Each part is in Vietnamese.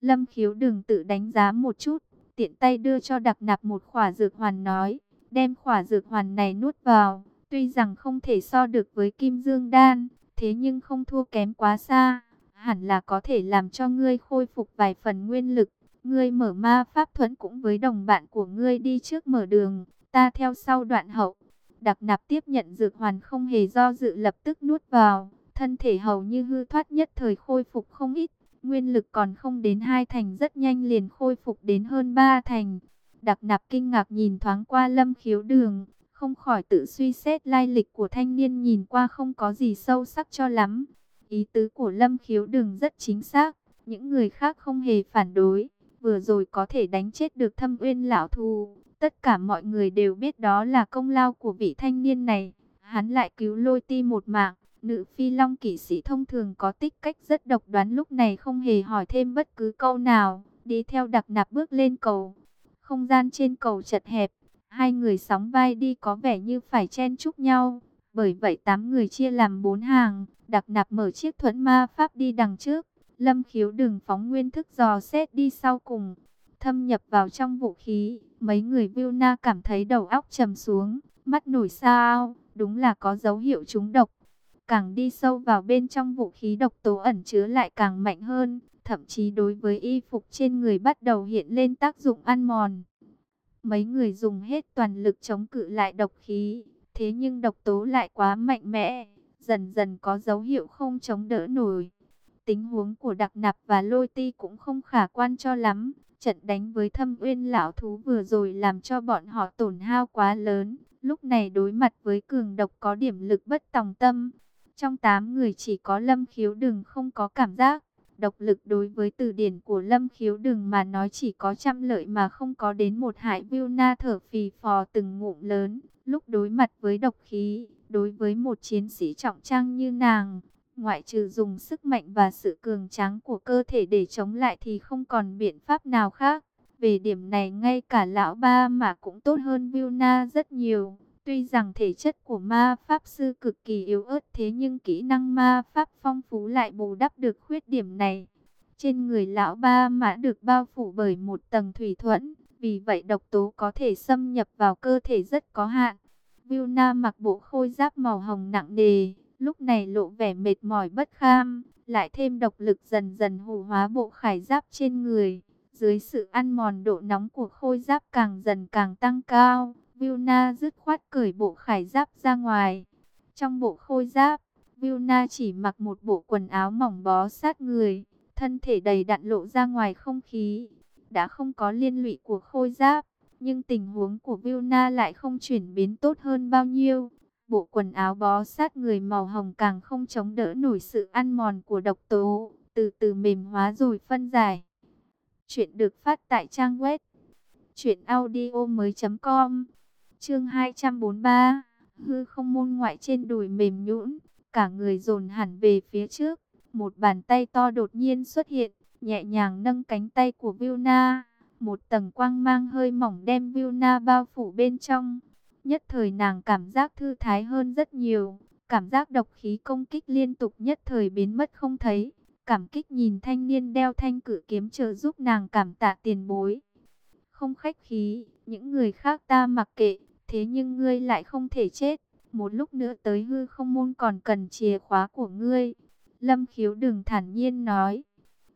Lâm khiếu đừng tự đánh giá một chút, tiện tay đưa cho đặc nạp một khỏa dược hoàn nói, đem khỏa dược hoàn này nuốt vào, tuy rằng không thể so được với kim dương đan, thế nhưng không thua kém quá xa, hẳn là có thể làm cho ngươi khôi phục vài phần nguyên lực. Ngươi mở ma pháp thuẫn cũng với đồng bạn của ngươi đi trước mở đường, ta theo sau đoạn hậu. Đặc nạp tiếp nhận dược hoàn không hề do dự lập tức nuốt vào, thân thể hầu như hư thoát nhất thời khôi phục không ít, nguyên lực còn không đến hai thành rất nhanh liền khôi phục đến hơn ba thành. Đặc nạp kinh ngạc nhìn thoáng qua lâm khiếu đường, không khỏi tự suy xét lai lịch của thanh niên nhìn qua không có gì sâu sắc cho lắm. Ý tứ của lâm khiếu đường rất chính xác, những người khác không hề phản đối, vừa rồi có thể đánh chết được thâm uyên lão thù. Tất cả mọi người đều biết đó là công lao của vị thanh niên này, hắn lại cứu lôi ti một mạng. Nữ phi long kỵ sĩ thông thường có tích cách rất độc đoán lúc này không hề hỏi thêm bất cứ câu nào, đi theo đặc nạp bước lên cầu. Không gian trên cầu chật hẹp, hai người sóng vai đi có vẻ như phải chen chúc nhau. Bởi vậy tám người chia làm bốn hàng, đặc nạp mở chiếc thuẫn ma pháp đi đằng trước. Lâm khiếu đừng phóng nguyên thức dò xét đi sau cùng, thâm nhập vào trong vũ khí. Mấy người Vilna cảm thấy đầu óc trầm xuống, mắt nổi sao, đúng là có dấu hiệu trúng độc. Càng đi sâu vào bên trong vũ khí độc tố ẩn chứa lại càng mạnh hơn, thậm chí đối với y phục trên người bắt đầu hiện lên tác dụng ăn mòn. Mấy người dùng hết toàn lực chống cự lại độc khí, thế nhưng độc tố lại quá mạnh mẽ, dần dần có dấu hiệu không chống đỡ nổi. Tính huống của đặc nạp và lôi ti cũng không khả quan cho lắm, trận đánh với thâm uyên lão thú vừa rồi làm cho bọn họ tổn hao quá lớn, lúc này đối mặt với cường độc có điểm lực bất tòng tâm. Trong 8 người chỉ có Lâm Khiếu Đừng không có cảm giác. Độc lực đối với từ điển của Lâm Khiếu Đừng mà nói chỉ có trăm lợi mà không có đến một hại viu na thở phì phò từng ngụm lớn. Lúc đối mặt với độc khí, đối với một chiến sĩ trọng trang như nàng, ngoại trừ dùng sức mạnh và sự cường tráng của cơ thể để chống lại thì không còn biện pháp nào khác. Về điểm này ngay cả lão ba mà cũng tốt hơn Vilna rất nhiều. Tuy rằng thể chất của ma pháp sư cực kỳ yếu ớt thế nhưng kỹ năng ma pháp phong phú lại bù đắp được khuyết điểm này. Trên người lão ba mã được bao phủ bởi một tầng thủy thuẫn, vì vậy độc tố có thể xâm nhập vào cơ thể rất có hạn. Vilna mặc bộ khôi giáp màu hồng nặng nề, lúc này lộ vẻ mệt mỏi bất kham, lại thêm độc lực dần dần hủ hóa bộ khải giáp trên người. Dưới sự ăn mòn độ nóng của khôi giáp càng dần càng tăng cao, Vilna dứt khoát cởi bộ khải giáp ra ngoài. Trong bộ khôi giáp, Vilna chỉ mặc một bộ quần áo mỏng bó sát người, thân thể đầy đặn lộ ra ngoài không khí. Đã không có liên lụy của khôi giáp, nhưng tình huống của Vilna lại không chuyển biến tốt hơn bao nhiêu. Bộ quần áo bó sát người màu hồng càng không chống đỡ nổi sự ăn mòn của độc tố, từ từ mềm hóa rồi phân giải. Chuyện được phát tại trang web truyện audio mới.com Chương 243, hư không môn ngoại trên đùi mềm nhũn, cả người dồn hẳn về phía trước, một bàn tay to đột nhiên xuất hiện, nhẹ nhàng nâng cánh tay của Vilna, một tầng quang mang hơi mỏng đem Vilna bao phủ bên trong. Nhất thời nàng cảm giác thư thái hơn rất nhiều, cảm giác độc khí công kích liên tục nhất thời biến mất không thấy. Cảm kích nhìn thanh niên đeo thanh cử kiếm trợ giúp nàng cảm tạ tiền bối. Không khách khí, những người khác ta mặc kệ, Thế nhưng ngươi lại không thể chết. Một lúc nữa tới hư không môn còn cần chìa khóa của ngươi. Lâm khiếu đừng thản nhiên nói.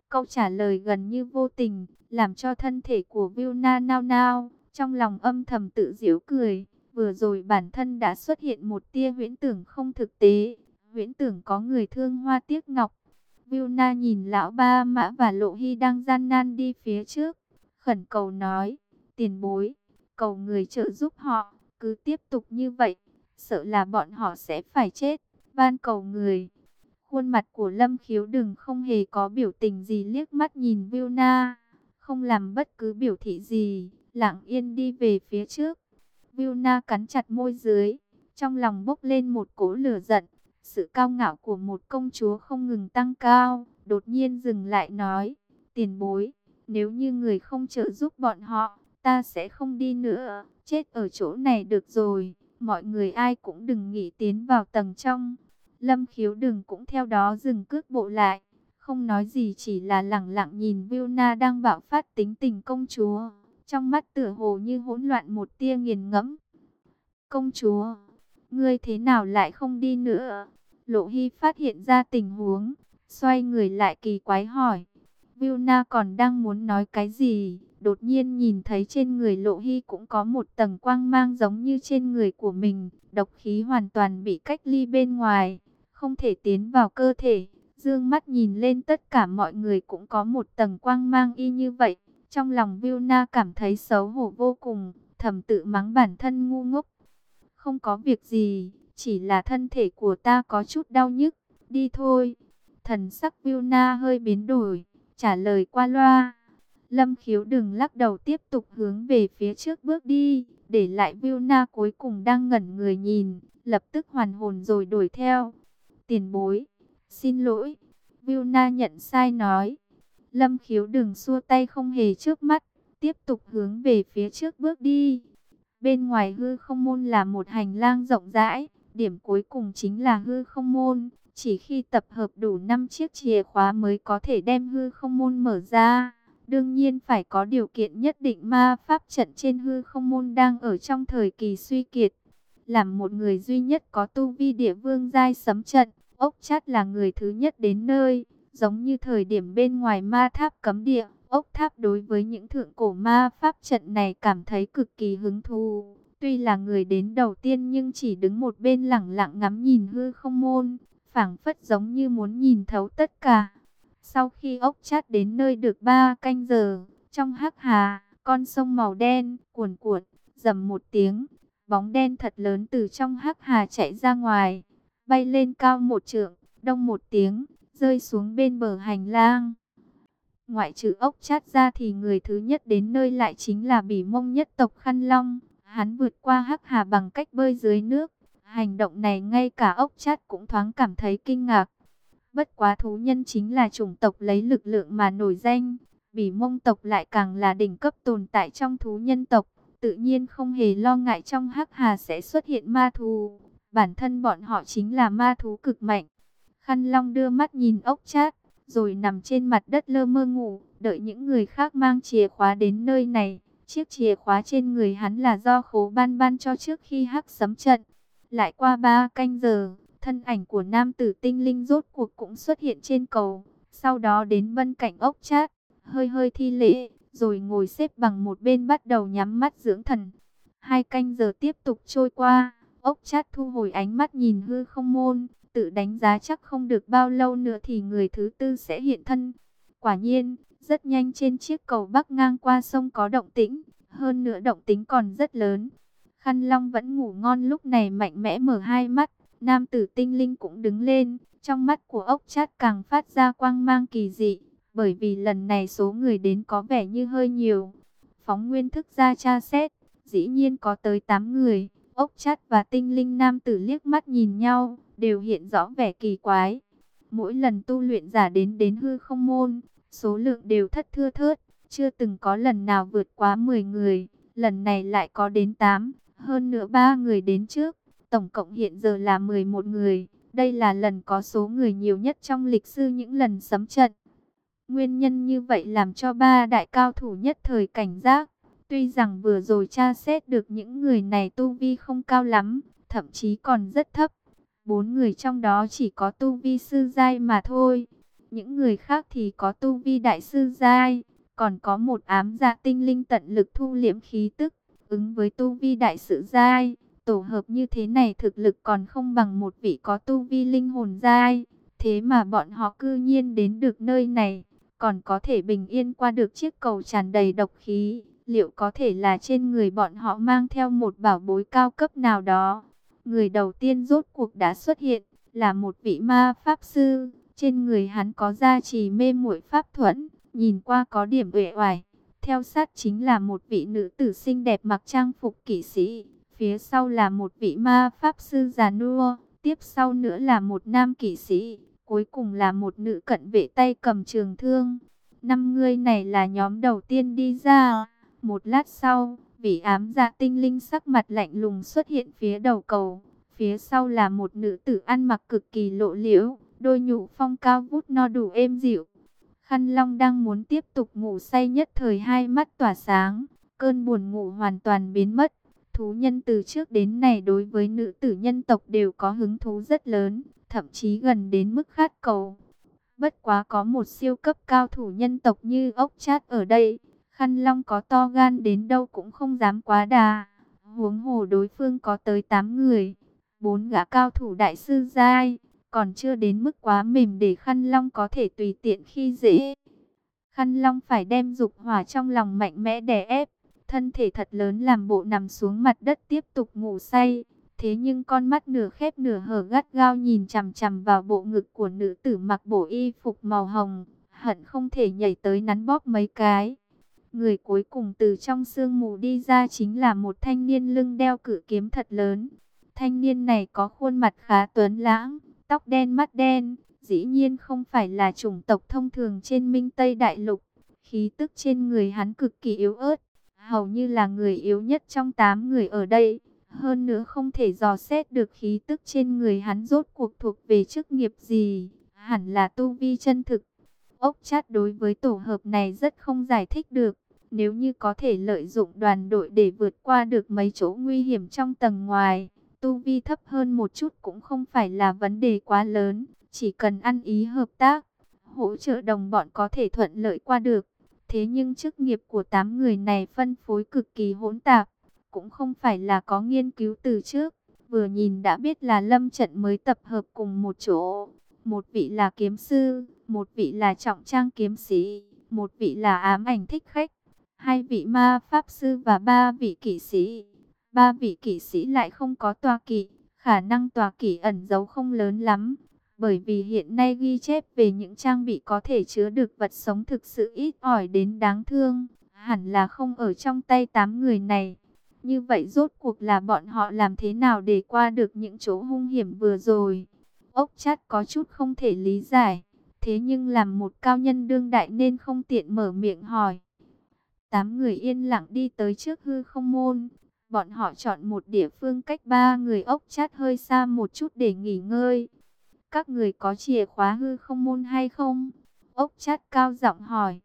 Câu trả lời gần như vô tình, làm cho thân thể của Vilna nao nao, trong lòng âm thầm tự giễu cười. Vừa rồi bản thân đã xuất hiện một tia huyễn tưởng không thực tế, huyễn tưởng có người thương hoa tiếc ngọc. Vilna nhìn lão ba mã và lộ hy đang gian nan đi phía trước, khẩn cầu nói, tiền bối, cầu người trợ giúp họ. Cứ tiếp tục như vậy, sợ là bọn họ sẽ phải chết. Van cầu người. Khuôn mặt của Lâm Khiếu đừng không hề có biểu tình gì liếc mắt nhìn Vilna. Không làm bất cứ biểu thị gì, lặng yên đi về phía trước. Vilna cắn chặt môi dưới, trong lòng bốc lên một cỗ lửa giận. Sự cao ngạo của một công chúa không ngừng tăng cao, đột nhiên dừng lại nói, tiền bối, nếu như người không trợ giúp bọn họ, ta sẽ không đi nữa, chết ở chỗ này được rồi, mọi người ai cũng đừng nghĩ tiến vào tầng trong. Lâm khiếu đừng cũng theo đó dừng cước bộ lại, không nói gì chỉ là lẳng lặng nhìn Vilna đang bạo phát tính tình công chúa, trong mắt tựa hồ như hỗn loạn một tia nghiền ngẫm. Công chúa, ngươi thế nào lại không đi nữa? Lộ Hy phát hiện ra tình huống, xoay người lại kỳ quái hỏi. Vilna còn đang muốn nói cái gì, đột nhiên nhìn thấy trên người Lộ Hy cũng có một tầng quang mang giống như trên người của mình, độc khí hoàn toàn bị cách ly bên ngoài, không thể tiến vào cơ thể. Dương mắt nhìn lên tất cả mọi người cũng có một tầng quang mang y như vậy. Trong lòng Vilna cảm thấy xấu hổ vô cùng, thầm tự mắng bản thân ngu ngốc. Không có việc gì, chỉ là thân thể của ta có chút đau nhức, đi thôi. Thần sắc Vilna hơi biến đổi, trả lời qua loa. Lâm khiếu đừng lắc đầu tiếp tục hướng về phía trước bước đi, để lại Na cuối cùng đang ngẩn người nhìn, lập tức hoàn hồn rồi đuổi theo. Tiền bối, xin lỗi, Na nhận sai nói. Lâm khiếu đừng xua tay không hề trước mắt, tiếp tục hướng về phía trước bước đi. Bên ngoài hư không môn là một hành lang rộng rãi, điểm cuối cùng chính là hư không môn. Chỉ khi tập hợp đủ 5 chiếc chìa khóa mới có thể đem hư không môn mở ra. Đương nhiên phải có điều kiện nhất định ma pháp trận trên hư không môn đang ở trong thời kỳ suy kiệt. Làm một người duy nhất có tu vi địa vương giai sấm trận, ốc chát là người thứ nhất đến nơi. Giống như thời điểm bên ngoài ma tháp cấm địa, ốc tháp đối với những thượng cổ ma pháp trận này cảm thấy cực kỳ hứng thú. Tuy là người đến đầu tiên nhưng chỉ đứng một bên lặng lặng ngắm nhìn hư không môn, phảng phất giống như muốn nhìn thấu tất cả. Sau khi ốc chát đến nơi được ba canh giờ, trong hắc hà, con sông màu đen, cuồn cuộn, dầm một tiếng, bóng đen thật lớn từ trong hắc hà chạy ra ngoài, bay lên cao một trượng, đông một tiếng, rơi xuống bên bờ hành lang. Ngoại trừ ốc chát ra thì người thứ nhất đến nơi lại chính là bỉ mông nhất tộc Khăn Long. Hắn vượt qua hắc hà bằng cách bơi dưới nước. Hành động này ngay cả ốc chát cũng thoáng cảm thấy kinh ngạc. Bất quá thú nhân chính là chủng tộc lấy lực lượng mà nổi danh. Bỉ mông tộc lại càng là đỉnh cấp tồn tại trong thú nhân tộc. Tự nhiên không hề lo ngại trong hắc hà sẽ xuất hiện ma thú. Bản thân bọn họ chính là ma thú cực mạnh. Khăn Long đưa mắt nhìn ốc chát, rồi nằm trên mặt đất lơ mơ ngủ, đợi những người khác mang chìa khóa đến nơi này. Chiếc chìa khóa trên người hắn là do khố ban ban cho trước khi hắc sấm trận. Lại qua ba canh giờ, thân ảnh của nam tử tinh linh rốt cuộc cũng xuất hiện trên cầu. Sau đó đến bên cạnh ốc chát, hơi hơi thi lễ, rồi ngồi xếp bằng một bên bắt đầu nhắm mắt dưỡng thần. Hai canh giờ tiếp tục trôi qua, ốc chát thu hồi ánh mắt nhìn hư không môn, tự đánh giá chắc không được bao lâu nữa thì người thứ tư sẽ hiện thân. Quả nhiên, rất nhanh trên chiếc cầu bắc ngang qua sông có động tĩnh, hơn nữa động tĩnh còn rất lớn. Khăn Long vẫn ngủ ngon lúc này mạnh mẽ mở hai mắt, nam tử tinh linh cũng đứng lên, trong mắt của ốc chát càng phát ra quang mang kỳ dị, bởi vì lần này số người đến có vẻ như hơi nhiều. Phóng nguyên thức ra tra xét, dĩ nhiên có tới 8 người, ốc chát và tinh linh nam tử liếc mắt nhìn nhau, đều hiện rõ vẻ kỳ quái. Mỗi lần tu luyện giả đến đến hư không môn, số lượng đều thất thưa thớt, chưa từng có lần nào vượt quá 10 người, lần này lại có đến 8, hơn nữa ba người đến trước, tổng cộng hiện giờ là 11 người. Đây là lần có số người nhiều nhất trong lịch sử những lần sấm trận. Nguyên nhân như vậy làm cho ba đại cao thủ nhất thời cảnh giác. Tuy rằng vừa rồi tra xét được những người này tu vi không cao lắm, thậm chí còn rất thấp, Bốn người trong đó chỉ có tu vi sư giai mà thôi. Những người khác thì có tu vi đại sư giai. Còn có một ám gia tinh linh tận lực thu liễm khí tức. Ứng với tu vi đại sự giai. Tổ hợp như thế này thực lực còn không bằng một vị có tu vi linh hồn giai. Thế mà bọn họ cư nhiên đến được nơi này. Còn có thể bình yên qua được chiếc cầu tràn đầy độc khí. Liệu có thể là trên người bọn họ mang theo một bảo bối cao cấp nào đó? Người đầu tiên rốt cuộc đã xuất hiện, là một vị ma pháp sư. Trên người hắn có gia trì mê muội pháp thuẫn, nhìn qua có điểm uể oải. Theo sát chính là một vị nữ tử xinh đẹp mặc trang phục kỵ sĩ. Phía sau là một vị ma pháp sư già nua. Tiếp sau nữa là một nam kỵ sĩ. Cuối cùng là một nữ cận vệ tay cầm trường thương. Năm người này là nhóm đầu tiên đi ra. Một lát sau, vị ám dạ tinh linh sắc mặt lạnh lùng xuất hiện phía đầu cầu. Phía sau là một nữ tử ăn mặc cực kỳ lộ liễu, đôi nhũ phong cao vút no đủ êm dịu. Khăn Long đang muốn tiếp tục ngủ say nhất thời hai mắt tỏa sáng, cơn buồn ngủ hoàn toàn biến mất. Thú nhân từ trước đến nay đối với nữ tử nhân tộc đều có hứng thú rất lớn, thậm chí gần đến mức khát cầu. Bất quá có một siêu cấp cao thủ nhân tộc như ốc chát ở đây, Khăn Long có to gan đến đâu cũng không dám quá đà. Huống hồ đối phương có tới 8 người, bốn gã cao thủ đại sư giai, còn chưa đến mức quá mềm để Khăn Long có thể tùy tiện khi dễ. Khăn Long phải đem dục hỏa trong lòng mạnh mẽ đè ép, thân thể thật lớn làm bộ nằm xuống mặt đất tiếp tục ngủ say. Thế nhưng con mắt nửa khép nửa hở gắt gao nhìn chằm chằm vào bộ ngực của nữ tử mặc bộ y phục màu hồng, hận không thể nhảy tới nắn bóp mấy cái. Người cuối cùng từ trong sương mù đi ra chính là một thanh niên lưng đeo cử kiếm thật lớn. Thanh niên này có khuôn mặt khá tuấn lãng, tóc đen mắt đen, dĩ nhiên không phải là chủng tộc thông thường trên Minh Tây Đại Lục. Khí tức trên người hắn cực kỳ yếu ớt, hầu như là người yếu nhất trong 8 người ở đây. Hơn nữa không thể dò xét được khí tức trên người hắn rốt cuộc thuộc về chức nghiệp gì, hẳn là tu vi chân thực. Ốc chát đối với tổ hợp này rất không giải thích được. Nếu như có thể lợi dụng đoàn đội để vượt qua được mấy chỗ nguy hiểm trong tầng ngoài, tu vi thấp hơn một chút cũng không phải là vấn đề quá lớn, chỉ cần ăn ý hợp tác, hỗ trợ đồng bọn có thể thuận lợi qua được. Thế nhưng chức nghiệp của tám người này phân phối cực kỳ hỗn tạp, cũng không phải là có nghiên cứu từ trước, vừa nhìn đã biết là lâm trận mới tập hợp cùng một chỗ. Một vị là kiếm sư, một vị là trọng trang kiếm sĩ, một vị là ám ảnh thích khách, hai vị ma pháp sư và ba vị kỵ sĩ. Ba vị kỵ sĩ lại không có tòa kỵ, khả năng tòa kỵ ẩn giấu không lớn lắm. Bởi vì hiện nay ghi chép về những trang bị có thể chứa được vật sống thực sự ít ỏi đến đáng thương, hẳn là không ở trong tay tám người này. Như vậy rốt cuộc là bọn họ làm thế nào để qua được những chỗ hung hiểm vừa rồi? Ốc chát có chút không thể lý giải, thế nhưng làm một cao nhân đương đại nên không tiện mở miệng hỏi. Tám người yên lặng đi tới trước hư không môn. Bọn họ chọn một địa phương cách ba người ốc chát hơi xa một chút để nghỉ ngơi. Các người có chìa khóa hư không môn hay không? Ốc chát cao giọng hỏi.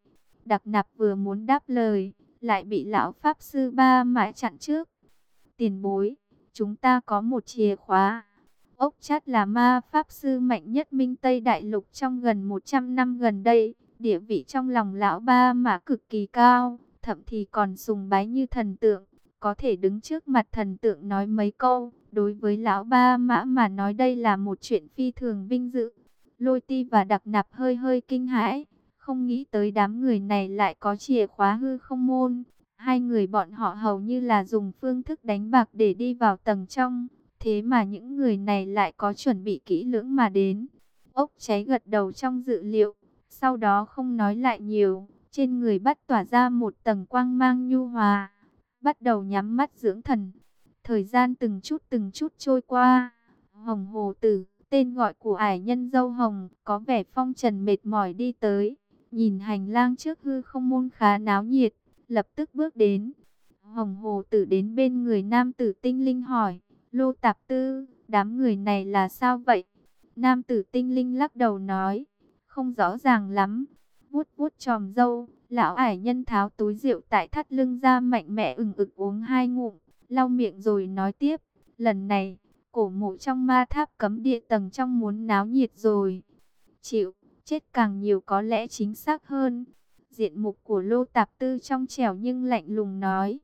Đặc nạp vừa muốn đáp lời, lại bị lão pháp sư ba mãi chặn trước. Tiền bối, chúng ta có một chìa khóa. Ốc chát là ma pháp sư mạnh nhất Minh Tây Đại Lục trong gần 100 năm gần đây. Địa vị trong lòng lão ba mà cực kỳ cao thậm thì còn sùng bái như thần tượng, có thể đứng trước mặt thần tượng nói mấy câu, đối với lão ba mã mà nói đây là một chuyện phi thường vinh dự. Lôi ti và đặc nạp hơi hơi kinh hãi, không nghĩ tới đám người này lại có chìa khóa hư không môn. Hai người bọn họ hầu như là dùng phương thức đánh bạc để đi vào tầng trong, thế mà những người này lại có chuẩn bị kỹ lưỡng mà đến. Ốc cháy gật đầu trong dự liệu, sau đó không nói lại nhiều trên người bắt tỏa ra một tầng quang mang nhu hòa, bắt đầu nhắm mắt dưỡng thần. Thời gian từng chút từng chút trôi qua, Hồng Hồ Tử, tên gọi của ải nhân dâu hồng, có vẻ phong trần mệt mỏi đi tới, nhìn hành lang trước hư không môn khá náo nhiệt, lập tức bước đến. Hồng Hồ Tử đến bên người nam tử tinh linh hỏi, Lô Tạp Tư, đám người này là sao vậy? Nam tử tinh linh lắc đầu nói, không rõ ràng lắm, vuốt vuốt tròm dâu, lão ải nhân tháo túi rượu tại thắt lưng ra mạnh mẽ ừng ực uống hai ngụm, lau miệng rồi nói tiếp, lần này, cổ mộ trong ma tháp cấm địa tầng trong muốn náo nhiệt rồi. Chịu, chết càng nhiều có lẽ chính xác hơn. Diện mục của lô tạp tư trong trẻo nhưng lạnh lùng nói.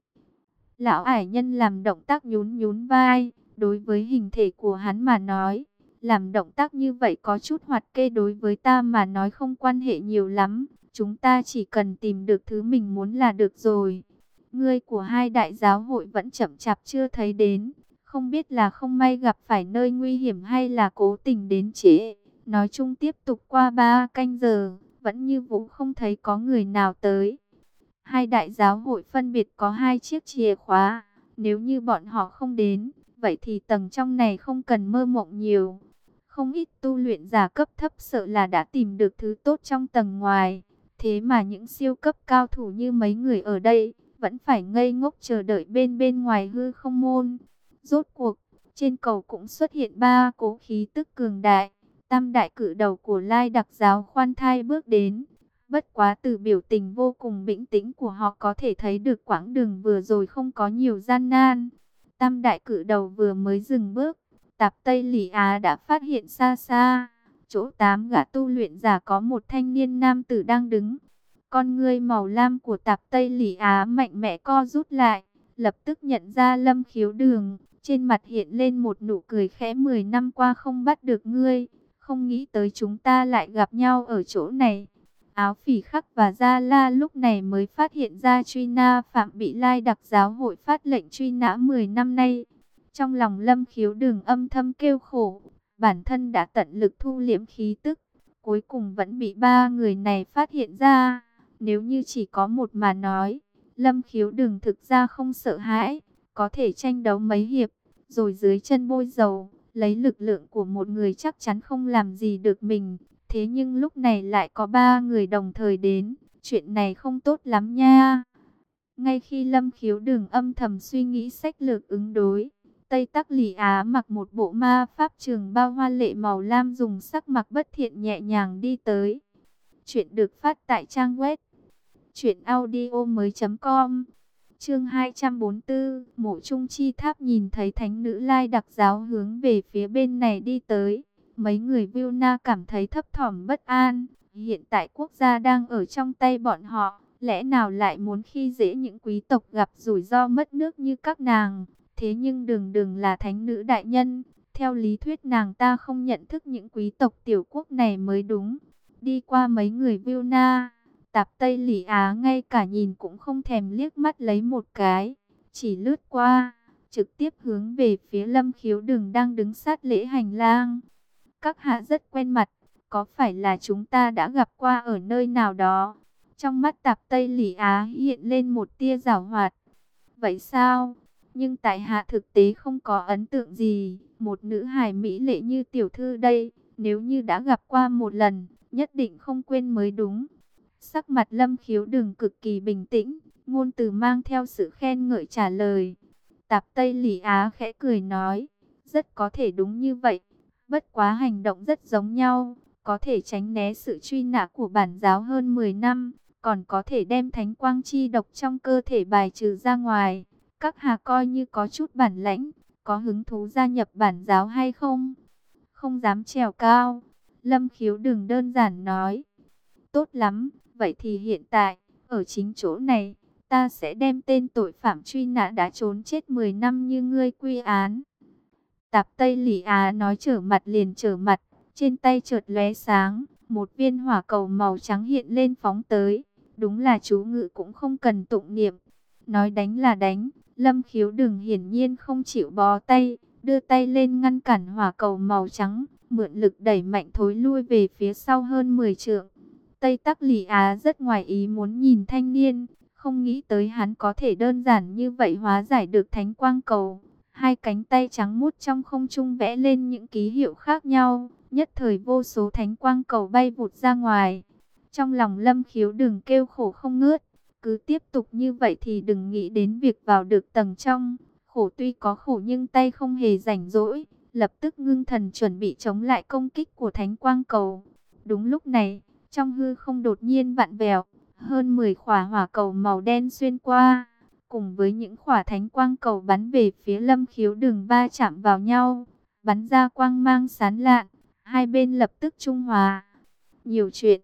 Lão ải nhân làm động tác nhún nhún vai, đối với hình thể của hắn mà nói, làm động tác như vậy có chút hoạt kê đối với ta mà nói không quan hệ nhiều lắm. Chúng ta chỉ cần tìm được thứ mình muốn là được rồi. Ngươi của hai đại giáo hội vẫn chậm chạp chưa thấy đến. Không biết là không may gặp phải nơi nguy hiểm hay là cố tình đến trễ. Nói chung tiếp tục qua ba canh giờ, vẫn như vũ không thấy có người nào tới. Hai đại giáo hội phân biệt có hai chiếc chìa khóa. Nếu như bọn họ không đến, vậy thì tầng trong này không cần mơ mộng nhiều. Không ít tu luyện giả cấp thấp sợ là đã tìm được thứ tốt trong tầng ngoài. Thế mà những siêu cấp cao thủ như mấy người ở đây, vẫn phải ngây ngốc chờ đợi bên bên ngoài hư không môn. Rốt cuộc, trên cầu cũng xuất hiện ba cố khí tức cường đại. Tam đại cử đầu của Lai đặc giáo khoan thai bước đến. Bất quá từ biểu tình vô cùng bình tĩnh của họ có thể thấy được quãng đường vừa rồi không có nhiều gian nan. Tam đại cử đầu vừa mới dừng bước, tạp Tây Lỷ Á đã phát hiện xa xa. Chỗ tám gã tu luyện giả có một thanh niên nam tử đang đứng. Con ngươi màu lam của tạp Tây Lỷ Á mạnh mẽ co rút lại, lập tức nhận ra lâm khiếu đường. Trên mặt hiện lên một nụ cười khẽ 10 năm qua không bắt được ngươi, không nghĩ tới chúng ta lại gặp nhau ở chỗ này. Áo phỉ khắc và Gia La lúc này mới phát hiện ra truy na Phạm bị Lai đặc giáo hội phát lệnh truy nã 10 năm nay. Trong lòng lâm khiếu đường âm thâm kêu khổ, bản thân đã tận lực thu liễm khí tức, cuối cùng vẫn bị ba người này phát hiện ra. Nếu như chỉ có một mà nói, lâm khiếu đường thực ra không sợ hãi, có thể tranh đấu mấy hiệp, rồi dưới chân bôi dầu, lấy lực lượng của một người chắc chắn không làm gì được mình. Thế nhưng lúc này lại có ba người đồng thời đến, chuyện này không tốt lắm nha. Ngay khi Lâm Khiếu Đường âm thầm suy nghĩ sách lược ứng đối, Tây Tắc Lì Á mặc một bộ ma pháp trường bao hoa lệ màu lam dùng sắc mặc bất thiện nhẹ nhàng đi tới. Chuyện được phát tại trang web truyệnaudiomoi.com. Chương 244, Mộ Trung Chi Tháp nhìn thấy thánh nữ Lai đặc giáo hướng về phía bên này đi tới. Mấy người Vilna cảm thấy thấp thỏm bất an, hiện tại quốc gia đang ở trong tay bọn họ, lẽ nào lại muốn khi dễ những quý tộc gặp rủi ro mất nước như các nàng. Thế nhưng đường đường là thánh nữ đại nhân, theo lý thuyết nàng ta không nhận thức những quý tộc tiểu quốc này mới đúng. Đi qua mấy người Vilna, tạp Tây Lỷ Á ngay cả nhìn cũng không thèm liếc mắt lấy một cái, chỉ lướt qua, trực tiếp hướng về phía lâm khiếu đường đang đứng sát lễ hành lang. Các hạ rất quen mặt, có phải là chúng ta đã gặp qua ở nơi nào đó? Trong mắt tạp Tây Lỷ Á hiện lên một tia rào hoạt. Vậy sao? Nhưng tại hạ thực tế không có ấn tượng gì. Một nữ hài mỹ lệ như tiểu thư đây, nếu như đã gặp qua một lần, nhất định không quên mới đúng. Sắc mặt lâm khiếu đường cực kỳ bình tĩnh, ngôn từ mang theo sự khen ngợi trả lời. Tạp Tây Lì Á khẽ cười nói, rất có thể đúng như vậy. Bất quá hành động rất giống nhau, có thể tránh né sự truy nã của bản giáo hơn 10 năm, còn có thể đem thánh quang chi độc trong cơ thể bài trừ ra ngoài. Các hà coi như có chút bản lãnh, có hứng thú gia nhập bản giáo hay không? Không dám trèo cao. Lâm khiếu đừng đơn giản nói. Tốt lắm, vậy thì hiện tại, ở chính chỗ này, ta sẽ đem tên tội phạm truy nã đã trốn chết 10 năm như ngươi quy án. Tạp Tây Lỷ Á nói trở mặt liền trở mặt, trên tay chợt lóe sáng, một viên hỏa cầu màu trắng hiện lên phóng tới. Đúng là chú ngự cũng không cần tụng niệm. Nói đánh là đánh, lâm khiếu đừng hiển nhiên không chịu bó tay, đưa tay lên ngăn cản hỏa cầu màu trắng, mượn lực đẩy mạnh thối lui về phía sau hơn 10 trượng. Tây Tắc Lì Á rất ngoài ý muốn nhìn thanh niên, không nghĩ tới hắn có thể đơn giản như vậy hóa giải được thánh quang cầu. Hai cánh tay trắng mút trong không trung vẽ lên những ký hiệu khác nhau, nhất thời vô số thánh quang cầu bay vụt ra ngoài. Trong lòng lâm khiếu đừng kêu khổ không ngớt, cứ tiếp tục như vậy thì đừng nghĩ đến việc vào được tầng trong. Khổ tuy có khổ nhưng tay không hề rảnh rỗi, lập tức ngưng thần chuẩn bị chống lại công kích của thánh quang cầu. Đúng lúc này, trong hư không đột nhiên vặn vẹo, hơn 10 khỏa hỏa cầu màu đen xuyên qua cùng với những khỏa thánh quang cầu bắn về phía lâm khiếu đường ba chạm vào nhau, bắn ra quang mang sán lạn, hai bên lập tức trung hòa. Nhiều chuyện,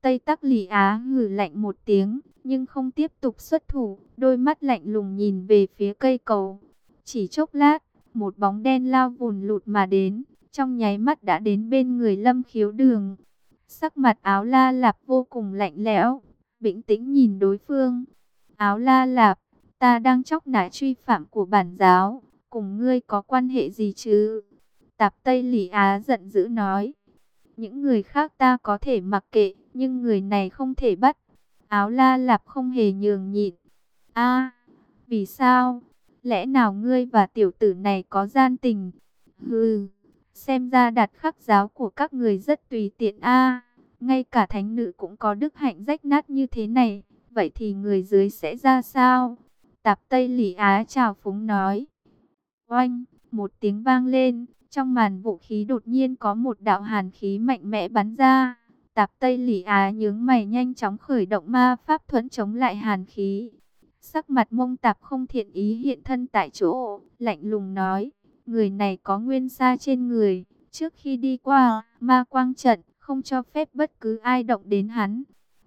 Tây Tắc lì Á hử lạnh một tiếng, nhưng không tiếp tục xuất thủ, đôi mắt lạnh lùng nhìn về phía cây cầu. Chỉ chốc lát, một bóng đen lao vùn lụt mà đến, trong nháy mắt đã đến bên người lâm khiếu đường. Sắc mặt áo la lạp vô cùng lạnh lẽo, bình tĩnh nhìn đối phương. Áo la lạp, Ta đang chóc nã truy phạm của bản giáo, cùng ngươi có quan hệ gì chứ? Tạp Tây Lỷ Á giận dữ nói. Những người khác ta có thể mặc kệ, nhưng người này không thể bắt. Áo la lạp không hề nhường nhịn. a vì sao? Lẽ nào ngươi và tiểu tử này có gian tình? Hừ, xem ra đặt khắc giáo của các người rất tùy tiện a Ngay cả thánh nữ cũng có đức hạnh rách nát như thế này. Vậy thì người dưới sẽ ra sao? Tạp Tây Lỷ Á chào phúng nói. Oanh, một tiếng vang lên, Trong màn vũ khí đột nhiên có một đạo hàn khí mạnh mẽ bắn ra. Tạp Tây Lỷ Á nhướng mày nhanh chóng khởi động ma pháp thuẫn chống lại hàn khí. Sắc mặt mông tạp không thiện ý hiện thân tại chỗ, lạnh lùng nói, người này có nguyên sa trên người. Trước khi đi qua ma quang trận, không cho phép bất cứ ai động đến hắn.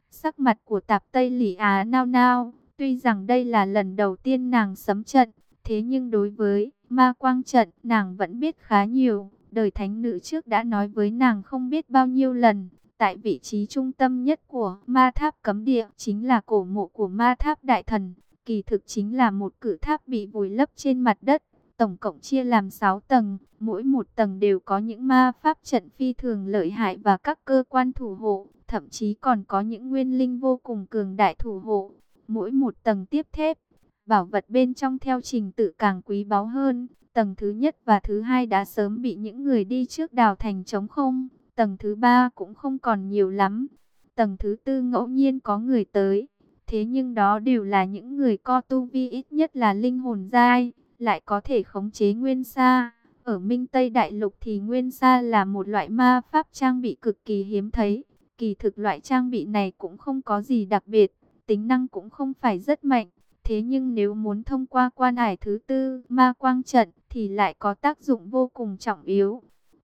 Sắc mặt của tạp Tây Lỷ Á nao nao, tuy rằng đây là lần đầu tiên nàng sấm trận, thế nhưng đối với ma quang trận nàng vẫn biết khá nhiều. Đời thánh nữ trước đã nói với nàng không biết bao nhiêu lần, tại vị trí trung tâm nhất của ma tháp cấm địa chính là cổ mộ của ma tháp đại thần. Kỳ thực chính là một cử tháp bị vùi lấp trên mặt đất, tổng cộng chia làm 6 tầng, mỗi một tầng đều có những ma pháp trận phi thường lợi hại và các cơ quan thủ hộ, thậm chí còn có những nguyên linh vô cùng cường đại thủ hộ. Mỗi một tầng tiếp thép, bảo vật bên trong theo trình tự càng quý báu hơn. Tầng thứ nhất và thứ hai đã sớm bị những người đi trước đào thành trống không. Tầng thứ ba cũng không còn nhiều lắm. Tầng thứ tư ngẫu nhiên có người tới. Thế nhưng đó đều là những người co tu vi ít nhất là linh hồn giai, lại có thể khống chế nguyên sa. Ở Minh Tây Đại Lục thì nguyên sa là một loại ma pháp trang bị cực kỳ hiếm thấy. Kỳ thực loại trang bị này cũng không có gì đặc biệt, tính năng cũng không phải rất mạnh. Thế nhưng nếu muốn thông qua quan ải thứ tư, ma quang trận, thì lại có tác dụng vô cùng trọng yếu.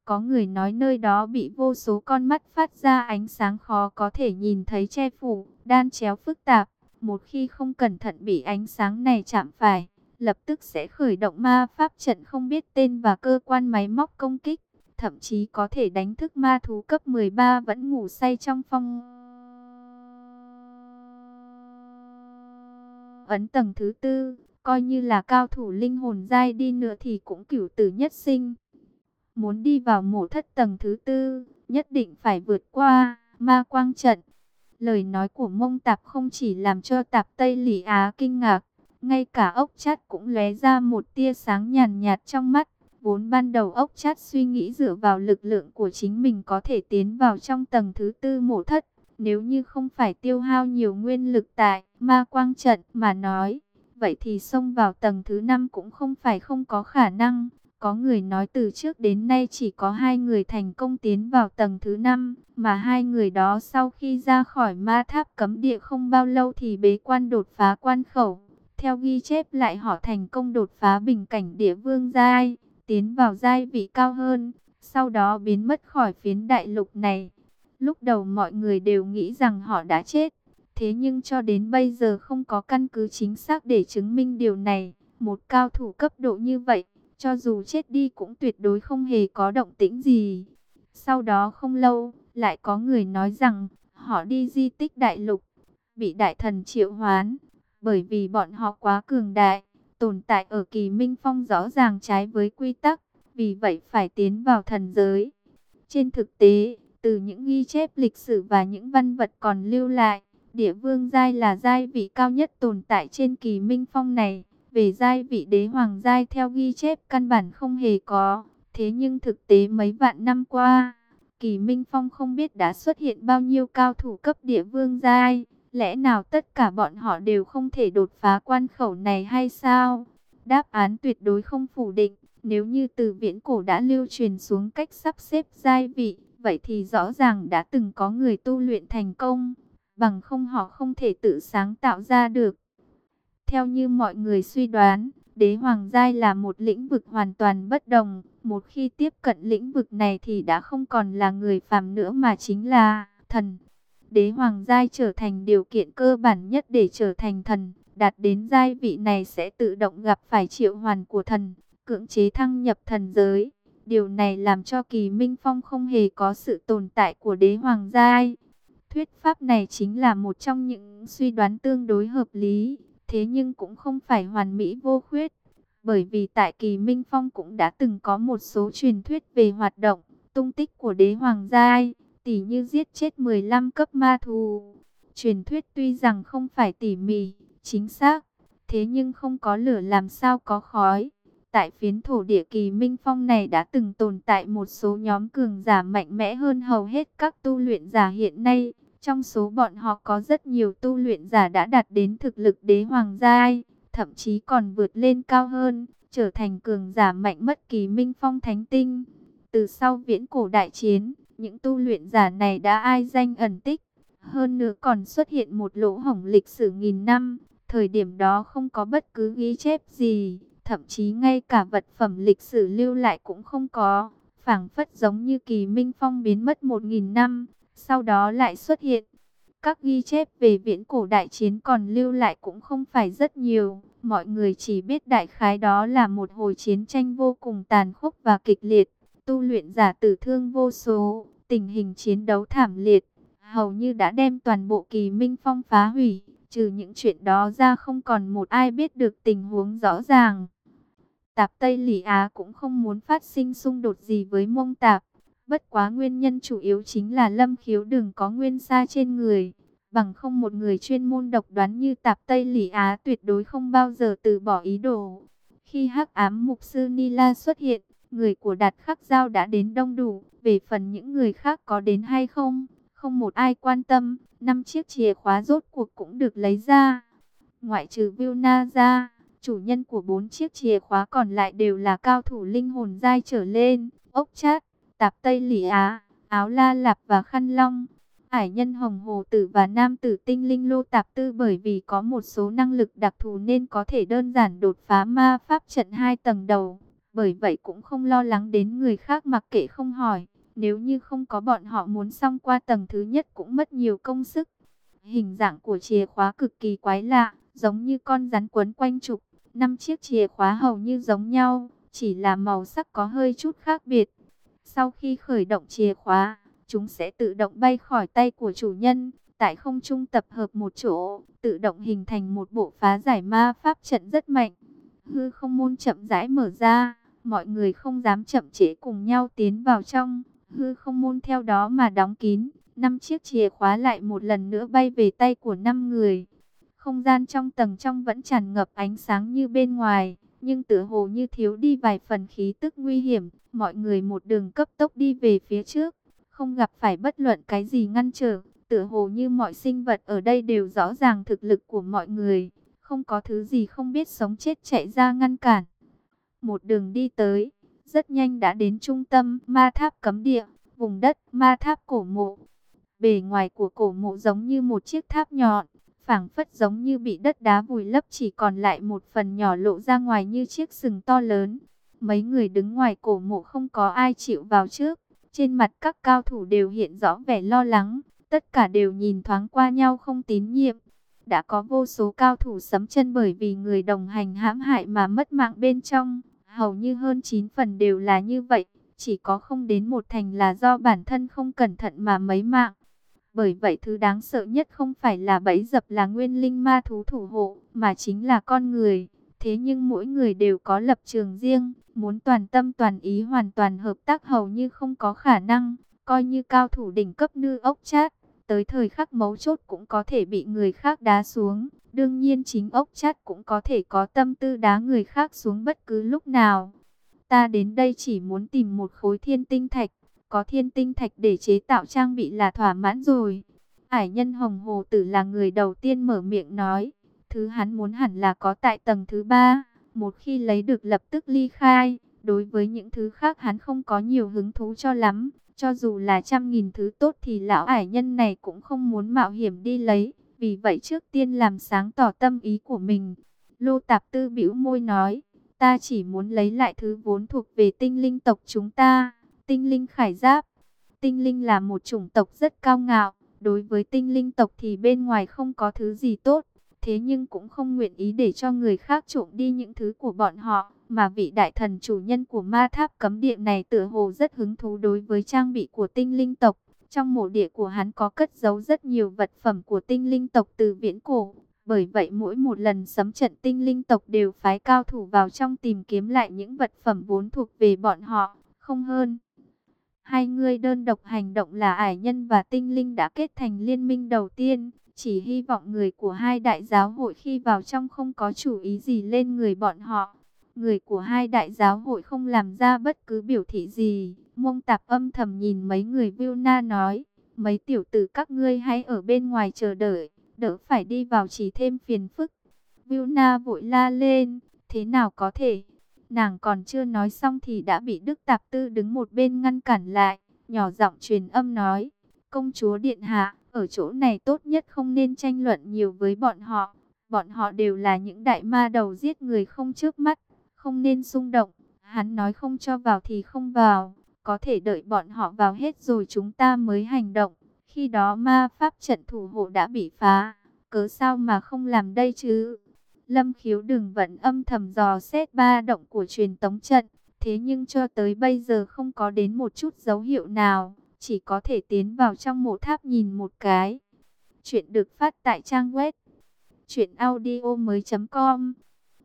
Có người nói nơi đó bị vô số con mắt phát ra ánh sáng khó có thể nhìn thấy che phủ, đan chéo phức tạp. Một khi không cẩn thận bị ánh sáng này chạm phải, lập tức sẽ khởi động ma pháp trận không biết tên và cơ quan máy móc công kích. Thậm chí có thể đánh thức ma thú cấp 13 vẫn ngủ say trong phong. Ấn tầng thứ tư, coi như là cao thủ linh hồn dai đi nữa thì cũng cửu tử nhất sinh. Muốn đi vào mộ thất tầng thứ tư, nhất định phải vượt qua ma quang trận. Lời nói của mông tạp không chỉ làm cho tạp Tây Lỷ Á kinh ngạc, ngay cả ốc chát cũng lóe ra một tia sáng nhàn nhạt trong mắt. Vốn ban đầu ốc chát suy nghĩ dựa vào lực lượng của chính mình có thể tiến vào trong tầng thứ tư mộ thất. Nếu như không phải tiêu hao nhiều nguyên lực tại ma quang trận mà nói, vậy thì xông vào tầng thứ năm cũng không phải không có khả năng. Có người nói từ trước đến nay chỉ có hai người thành công tiến vào tầng thứ năm, mà hai người đó sau khi ra khỏi ma tháp cấm địa không bao lâu thì bế quan đột phá quan khẩu. Theo ghi chép lại họ thành công đột phá bình cảnh địa vương giai, tiến vào giai vị cao hơn, sau đó biến mất khỏi phiến đại lục này. Lúc đầu mọi người đều nghĩ rằng họ đã chết, thế nhưng cho đến bây giờ không có căn cứ chính xác để chứng minh điều này. Một cao thủ cấp độ như vậy, cho dù chết đi cũng tuyệt đối không hề có động tĩnh gì. Sau đó không lâu, lại có người nói rằng họ đi di tích đại lục, bị đại thần triệu hoán, bởi vì bọn họ quá cường đại, tồn tại ở kỳ minh phong rõ ràng trái với quy tắc, vì vậy phải tiến vào thần giới. Trên thực tế, từ những ghi chép lịch sử và những văn vật còn lưu lại, địa vương giai là giai vị cao nhất tồn tại trên kỳ minh phong này. Về giai vị đế hoàng giai theo ghi chép căn bản không hề có. Thế nhưng thực tế mấy vạn năm qua, kỳ minh phong không biết đã xuất hiện bao nhiêu cao thủ cấp địa vương giai. Lẽ nào tất cả bọn họ đều không thể đột phá quan khẩu này hay sao? Đáp án tuyệt đối không phủ định. Nếu như từ viễn cổ đã lưu truyền xuống cách sắp xếp giai vị, vậy thì rõ ràng đã từng có người tu luyện thành công. Bằng không họ không thể tự sáng tạo ra được. Theo như mọi người suy đoán, đế hoàng giai là một lĩnh vực hoàn toàn bất đồng. Một khi tiếp cận lĩnh vực này thì đã không còn là người phàm nữa mà chính là thần. Đế hoàng giai trở thành điều kiện cơ bản nhất để trở thành thần. Đạt đến giai vị này sẽ tự động gặp phải triệu hoàn của thần, cưỡng chế thăng nhập thần giới. Điều này làm cho kỳ minh phong không hề có sự tồn tại của đế hoàng giai. Thuyết pháp này chính là một trong những suy đoán tương đối hợp lý. Thế nhưng cũng không phải hoàn mỹ vô khuyết, bởi vì tại Kỳ Minh Phong cũng đã từng có một số truyền thuyết về hoạt động, tung tích của đế hoàng giai, tỉ như giết chết 15 cấp ma thù. Truyền thuyết tuy rằng không phải tỉ mỉ, chính xác, thế nhưng không có lửa làm sao có khói. Tại phiến thổ địa kỳ Minh Phong này đã từng tồn tại một số nhóm cường giả mạnh mẽ hơn hầu hết các tu luyện giả hiện nay. Trong số bọn họ có rất nhiều tu luyện giả đã đạt đến thực lực đế hoàng giai, thậm chí còn vượt lên cao hơn. trở thành cường giả mạnh mất kỳ minh phong thánh tinh. Từ sau viễn cổ đại chiến, những tu luyện giả này đã ai danh ẩn tích. Hơn nữa còn xuất hiện một lỗ hổng lịch sử nghìn năm. Thời điểm đó không có bất cứ ghi chép gì, thậm chí ngay cả vật phẩm lịch sử lưu lại cũng không có. phảng phất giống như kỳ minh phong biến mất một nghìn năm, sau đó lại xuất hiện. Các ghi chép về viễn cổ đại chiến còn lưu lại cũng không phải rất nhiều. Mọi người chỉ biết đại khái đó là một hồi chiến tranh vô cùng tàn khốc và kịch liệt. Tu luyện giả tử thương vô số, tình hình chiến đấu thảm liệt. Hầu như đã đem toàn bộ kỳ minh phong phá hủy. Trừ những chuyện đó ra không còn một ai biết được tình huống rõ ràng. Tạp Tây Lỷ Á cũng không muốn phát sinh xung đột gì với mông tạp. Bất quá nguyên nhân chủ yếu chính là lâm khiếu đừng có nguyên xa trên người. Bằng không một người chuyên môn độc đoán như tạp Tây Lỷ Á tuyệt đối không bao giờ từ bỏ ý đồ. Khi hắc ám mục sư Nila xuất hiện, người của đạt khắc giao đã đến đông đủ. Về phần những người khác có đến hay không, không một ai quan tâm. Năm chiếc chìa khóa rốt cuộc cũng được lấy ra. Ngoại trừ Vilna ra, chủ nhân của bốn chiếc chìa khóa còn lại đều là cao thủ linh hồn giai trở lên. Ốc chát, tạp Tây Lỷ Á, áo la lạp và khăn long. Ải nhân hồng hồ tử và nam tử tinh linh lô tạp tư bởi vì có một số năng lực đặc thù nên có thể đơn giản đột phá ma pháp trận hai tầng đầu. Bởi vậy cũng không lo lắng đến người khác mặc kệ không hỏi. Nếu như không có bọn họ muốn xong qua tầng thứ nhất cũng mất nhiều công sức. Hình dạng của chìa khóa cực kỳ quái lạ, giống như con rắn quấn quanh trục. Năm chiếc chìa khóa hầu như giống nhau, chỉ là màu sắc có hơi chút khác biệt. Sau khi khởi động chìa khóa, chúng sẽ tự động bay khỏi tay của chủ nhân, tại không trung tập hợp một chỗ, tự động hình thành một bộ phá giải ma pháp trận rất mạnh. Hư không môn chậm rãi mở ra, mọi người không dám chậm trễ cùng nhau tiến vào trong, hư không môn theo đó mà đóng kín, năm chiếc chìa khóa lại một lần nữa bay về tay của năm người. Không gian trong tầng trong vẫn tràn ngập ánh sáng như bên ngoài, nhưng tựa hồ như thiếu đi vài phần khí tức nguy hiểm, mọi người một đường cấp tốc đi về phía trước, không gặp phải bất luận cái gì ngăn trở, tựa hồ như mọi sinh vật ở đây đều rõ ràng thực lực của mọi người, không có thứ gì không biết sống chết chạy ra ngăn cản. Một đường đi tới, rất nhanh đã đến trung tâm ma tháp cấm địa, vùng đất ma tháp cổ mộ. Bề ngoài của cổ mộ giống như một chiếc tháp nhọn, phảng phất giống như bị đất đá vùi lấp chỉ còn lại một phần nhỏ lộ ra ngoài như chiếc sừng to lớn. Mấy người đứng ngoài cổ mộ không có ai chịu vào trước, trên mặt các cao thủ đều hiện rõ vẻ lo lắng, tất cả đều nhìn thoáng qua nhau không tín nhiệm. Đã có vô số cao thủ sấm chân bởi vì người đồng hành hãm hại mà mất mạng bên trong hầu như hơn 9 phần đều là như vậy, chỉ có không đến một thành là do bản thân không cẩn thận mà mấy mạng. Bởi vậy thứ đáng sợ nhất không phải là bẫy dập là nguyên linh ma thú thủ hộ, mà chính là con người. Thế nhưng mỗi người đều có lập trường riêng, muốn toàn tâm toàn ý hoàn toàn hợp tác hầu như không có khả năng, coi như cao thủ đỉnh cấp như ốc chát. Tới thời khắc mấu chốt cũng có thể bị người khác đá xuống. Đương nhiên chính ốc chát cũng có thể có tâm tư đá người khác xuống bất cứ lúc nào. Ta đến đây chỉ muốn tìm một khối thiên tinh thạch. Có thiên tinh thạch để chế tạo trang bị là thỏa mãn rồi. Ải nhân hồng hồ tử là người đầu tiên mở miệng nói. Thứ hắn muốn hẳn là có tại tầng thứ ba. Một khi lấy được lập tức ly khai. Đối với những thứ khác hắn không có nhiều hứng thú cho lắm. Cho dù là trăm nghìn thứ tốt thì lão ải nhân này cũng không muốn mạo hiểm đi lấy. Vì vậy trước tiên làm sáng tỏ tâm ý của mình. Lô Tạp Tư bĩu môi nói, ta chỉ muốn lấy lại thứ vốn thuộc về tinh linh tộc chúng ta. Tinh linh khải giáp. Tinh linh là một chủng tộc rất cao ngạo. Đối với tinh linh tộc thì bên ngoài không có thứ gì tốt. Thế nhưng cũng không nguyện ý để cho người khác trộm đi những thứ của bọn họ. Mà vị đại thần chủ nhân của ma tháp cấm địa này tựa hồ rất hứng thú đối với trang bị của tinh linh tộc. Trong mộ địa của hắn có cất giấu rất nhiều vật phẩm của tinh linh tộc từ viễn cổ. Bởi vậy mỗi một lần sấm trận tinh linh tộc đều phái cao thủ vào trong tìm kiếm lại những vật phẩm vốn thuộc về bọn họ, không hơn. Hai người đơn độc hành động là ải nhân và tinh linh đã kết thành liên minh đầu tiên. Chỉ hy vọng người của hai đại giáo hội khi vào trong không có chủ ý gì lên người bọn họ. Người của hai đại giáo hội không làm ra bất cứ biểu thị gì. Mông tạp âm thầm nhìn mấy người Vilna nói, mấy tiểu tử các ngươi hãy ở bên ngoài chờ đợi, đỡ phải đi vào chỉ thêm phiền phức. Vilna vội la lên, thế nào có thể? Nàng còn chưa nói xong thì đã bị Đức Tạp Tư đứng một bên ngăn cản lại, nhỏ giọng truyền âm nói, công chúa điện hạ, ở chỗ này tốt nhất không nên tranh luận nhiều với bọn họ. Bọn họ đều là những đại ma đầu giết người không trước mắt, không nên xung động. Hắn nói không cho vào thì không vào, có thể đợi bọn họ vào hết rồi chúng ta mới hành động. Khi đó ma pháp trận thủ hộ đã bị phá, cớ sao mà không làm đây chứ? Lâm khiếu đừng vẫn âm thầm dò xét ba động của truyền tống trận, thế nhưng cho tới bây giờ không có đến một chút dấu hiệu nào, chỉ có thể tiến vào trong mộ tháp nhìn một cái. Chuyện được phát tại trang web truyệnaudiomoi.com.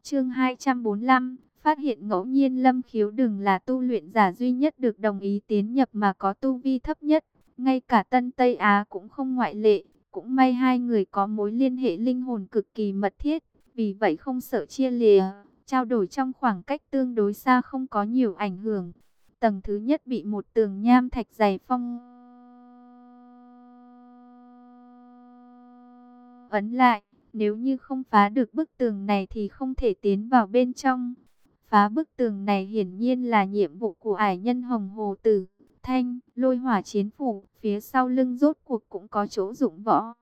Chương 245, phát hiện ngẫu nhiên Lâm Khiếu đừng là tu luyện giả duy nhất được đồng ý tiến nhập mà có tu vi thấp nhất, ngay cả Tân Tây Á cũng không ngoại lệ, cũng may hai người có mối liên hệ linh hồn cực kỳ mật thiết, vì vậy không sợ chia lìa, trao đổi trong khoảng cách tương đối xa không có nhiều ảnh hưởng. Tầng thứ nhất bị một tường nham thạch dày phong ấn lại. Nếu như không phá được bức tường này thì không thể tiến vào bên trong. Phá bức tường này hiển nhiên là nhiệm vụ của ải nhân hồng hồ tử. Thanh, lôi hỏa chiến phủ, phía sau lưng rốt cuộc cũng có chỗ dụng võ.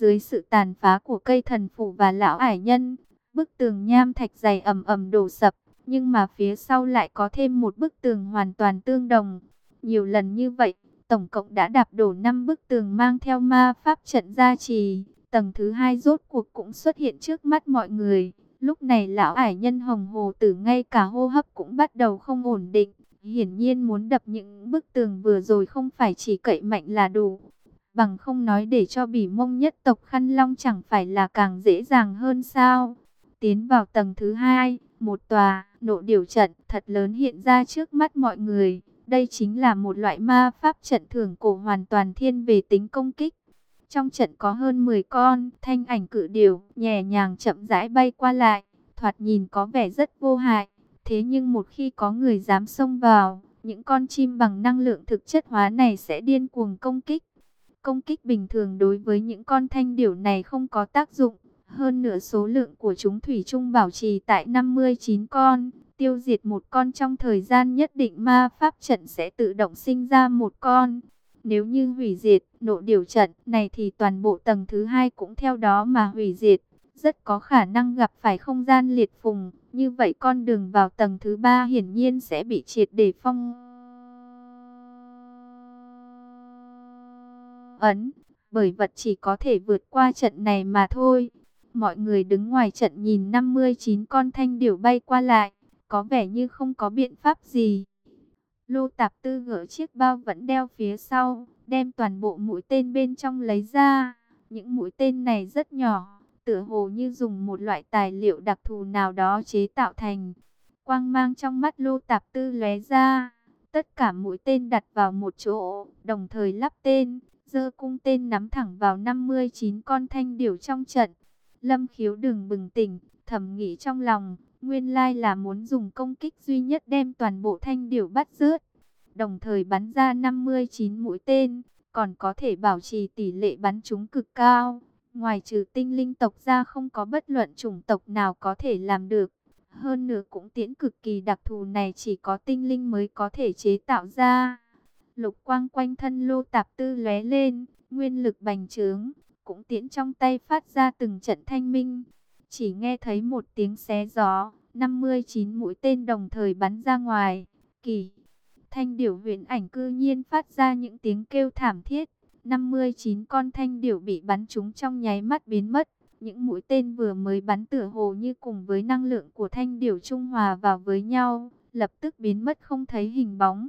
Dưới sự tàn phá của cây thần phủ và lão ải nhân, bức tường nham thạch dày ầm ầm đổ sập, nhưng mà phía sau lại có thêm một bức tường hoàn toàn tương đồng. Nhiều lần như vậy, tổng cộng đã đạp đổ 5 bức tường mang theo ma pháp trận gia trì. Tầng thứ hai rốt cuộc cũng xuất hiện trước mắt mọi người. Lúc này lão ải nhân hồng hồ tử ngay cả hô hấp cũng bắt đầu không ổn định. Hiển nhiên muốn đập những bức tường vừa rồi không phải chỉ cậy mạnh là đủ. Bằng không nói để cho bỉ mông nhất tộc khăn long chẳng phải là càng dễ dàng hơn sao. Tiến vào tầng thứ hai, một tòa nộ điều trận thật lớn hiện ra trước mắt mọi người. Đây chính là một loại ma pháp trận thường cổ hoàn toàn thiên về tính công kích. Trong trận có hơn 10 con thanh ảnh cự điều, nhẹ nhàng chậm rãi bay qua lại, thoạt nhìn có vẻ rất vô hại. Thế nhưng một khi có người dám xông vào, những con chim bằng năng lượng thực chất hóa này sẽ điên cuồng công kích. Công kích bình thường đối với những con thanh điểu này không có tác dụng. Hơn nửa số lượng của chúng thủy chung bảo trì tại 59 con. Tiêu diệt một con trong thời gian nhất định ma pháp trận sẽ tự động sinh ra một con. Nếu như hủy diệt, nộ điều trận này thì toàn bộ tầng thứ hai cũng theo đó mà hủy diệt. Rất có khả năng gặp phải không gian liệt phùng. Như vậy con đường vào tầng thứ ba hiển nhiên sẽ bị triệt để phong. Ấn, bởi vật chỉ có thể vượt qua trận này mà thôi. Mọi người đứng ngoài trận nhìn 59 con thanh điểu bay qua lại, có vẻ như không có biện pháp gì. Lô Tạp Tư gỡ chiếc bao vẫn đeo phía sau, đem toàn bộ mũi tên bên trong lấy ra. Những mũi tên này rất nhỏ, tựa hồ như dùng một loại tài liệu đặc thù nào đó chế tạo thành. Quang mang trong mắt Lô Tạp Tư lóe ra, tất cả mũi tên đặt vào một chỗ, đồng thời lắp tên, giơ cung tên nắm thẳng vào 59 con thanh điểu trong trận. Lâm khiếu đừng bừng tỉnh, thầm nghĩ trong lòng, nguyên lai là muốn dùng công kích duy nhất đem toàn bộ thanh điểu bắt rớt. Đồng thời bắn ra 59 mũi tên, còn có thể bảo trì tỷ lệ bắn trúng cực cao. Ngoài trừ tinh linh tộc ra không có bất luận chủng tộc nào có thể làm được. Hơn nữa cũng tiễn cực kỳ đặc thù này chỉ có tinh linh mới có thể chế tạo ra. Lục quang quanh thân lô tạp tư lóe lên, nguyên lực bành trướng, cũng tiễn trong tay phát ra từng trận thanh minh. Chỉ nghe thấy một tiếng xé gió, 59 mũi tên đồng thời bắn ra ngoài. Kỳ, thanh điểu huyền ảnh cư nhiên phát ra những tiếng kêu thảm thiết. 59 con thanh điểu bị bắn trúng trong nháy mắt biến mất. Những mũi tên vừa mới bắn tựa hồ như cùng với năng lượng của thanh điểu trung hòa vào với nhau, lập tức biến mất không thấy hình bóng.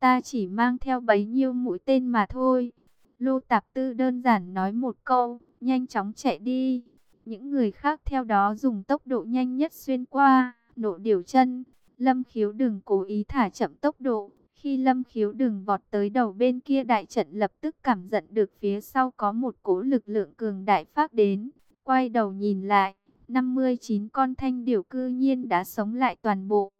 Ta chỉ mang theo bấy nhiêu mũi tên mà thôi. Lô Tạp Tư đơn giản nói một câu, nhanh chóng chạy đi. Những người khác theo đó dùng tốc độ nhanh nhất xuyên qua, nộ điều chân. Lâm khiếu đừng cố ý thả chậm tốc độ. Khi lâm khiếu đừng vọt tới đầu bên kia đại trận lập tức cảm nhận được phía sau có một cỗ lực lượng cường đại phát đến. Quay đầu nhìn lại, 59 con thanh điểu cư nhiên đã sống lại toàn bộ.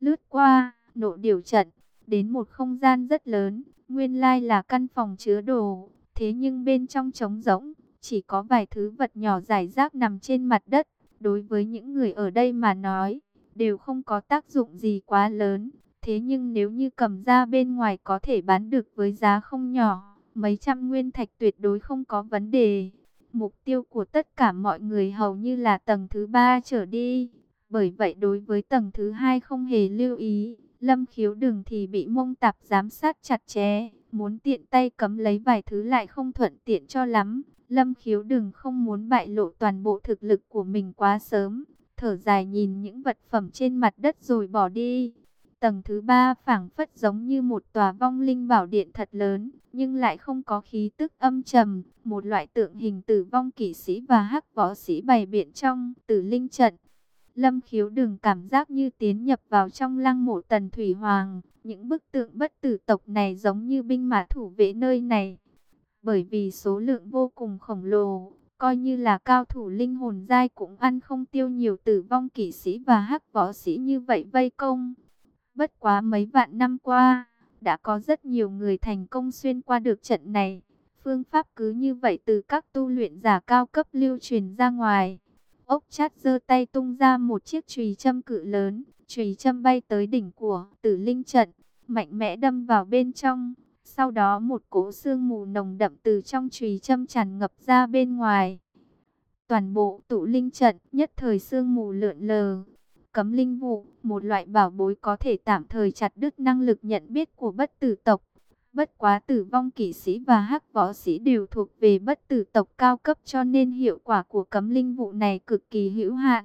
Lướt qua, nộ điều trận, đến một không gian rất lớn, nguyên lai là căn phòng chứa đồ, thế nhưng bên trong trống rỗng, chỉ có vài thứ vật nhỏ rải rác nằm trên mặt đất. Đối với những người ở đây mà nói, đều không có tác dụng gì quá lớn. Thế nhưng nếu như cầm ra bên ngoài có thể bán được với giá không nhỏ, mấy trăm nguyên thạch tuyệt đối không có vấn đề. Mục tiêu của tất cả mọi người hầu như là tầng thứ ba trở đi. Bởi vậy đối với tầng thứ hai không hề lưu ý. Lâm khiếu đừng thì bị mông tạp giám sát chặt chẽ. Muốn tiện tay cấm lấy vài thứ lại không thuận tiện cho lắm. Lâm khiếu đừng không muốn bại lộ toàn bộ thực lực của mình quá sớm. Thở dài nhìn những vật phẩm trên mặt đất rồi bỏ đi. Tầng thứ ba phảng phất giống như một tòa vong linh bảo điện thật lớn, nhưng lại không có khí tức âm trầm, một loại tượng hình tử vong kỵ sĩ và hắc võ sĩ bày biện trong tử linh trận. Lâm khiếu đừng cảm giác như tiến nhập vào trong lăng mộ tần thủy hoàng, những bức tượng bất tử tộc này giống như binh mã thủ vệ nơi này. Bởi vì số lượng vô cùng khổng lồ, coi như là cao thủ linh hồn giai cũng ăn không tiêu nhiều tử vong kỵ sĩ và hắc võ sĩ như vậy vây công. Bất quá mấy vạn năm qua, đã có rất nhiều người thành công xuyên qua được trận này. Phương pháp cứ như vậy từ các tu luyện giả cao cấp lưu truyền ra ngoài. Ốc chát giơ tay tung ra một chiếc chùy châm cự lớn, chùy châm bay tới đỉnh của tử linh trận, mạnh mẽ đâm vào bên trong. Sau đó một cỗ sương mù nồng đậm từ trong chùy châm tràn ngập ra bên ngoài. Toàn bộ tụ linh trận nhất thời sương mù lượn lờ, Cấm linh vụ, một loại bảo bối có thể tạm thời chặt đứt năng lực nhận biết của bất tử tộc. Bất quá tử vong kỵ sĩ và hắc võ sĩ đều thuộc về bất tử tộc cao cấp cho nên hiệu quả của cấm linh vụ này cực kỳ hữu hạn.